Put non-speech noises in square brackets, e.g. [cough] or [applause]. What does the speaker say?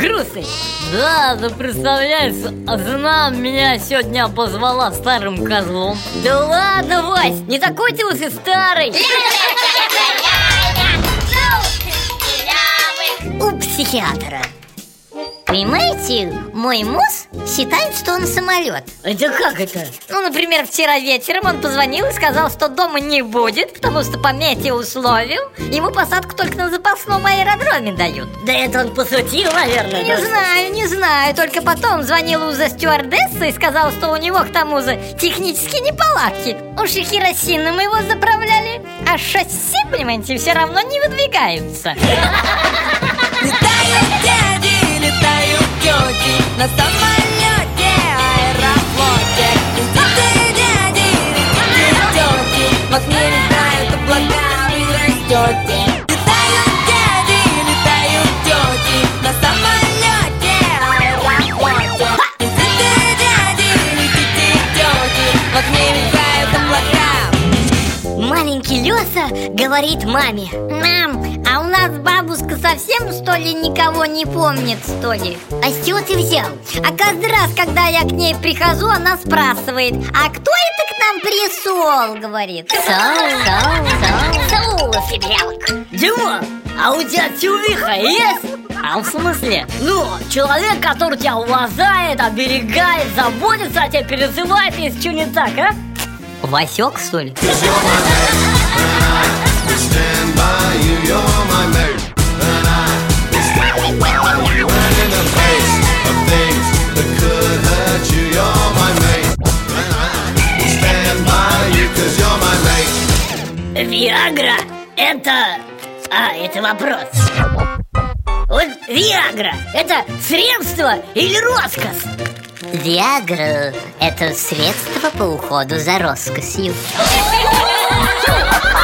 грустный? Да, да представляешь, жена меня сегодня позвала старым козлом. Да ладно, Вась, не такой ты уже старый. [laughs] У психиатра Понимаете, мой муж считает, что он самолет. Это как это? Ну, например, вчера вечером он позвонил и сказал, что дома не будет Потому что по метеоусловию ему посадку только на запасном аэродроме дают. Да это он пошутил, наверное Не да? знаю, не знаю. Только потом звонил уже стюардесса и сказал, что у него к тому же технические неполадки. Уж и керосином его заправляли. А шасси, понимаете, все равно не выдвигаются [laughs] На самолете, аэрофлоте Летите, дяди, летите, тети В окне летают облака, вы Маленький Леса говорит маме Мам, а у нас бабушка совсем, что ли, никого не помнит, что ли? А с чего ты взял? А каждый раз, когда я к ней прихожу, она спрашивает А кто это к нам присол, говорит Соу, соу, соу, соу, сибирялка Дима, а у тебя тювиха есть? А в смысле? Ну, человек, который тебя уважает, оберегает, заботится о тебе, переживает, если что не так, а? Васек, что ли? Виагра – это... А, это вопрос. Вот Виагра – это средство или роскошь? Виагра – это средство по уходу за роскошью [laughs]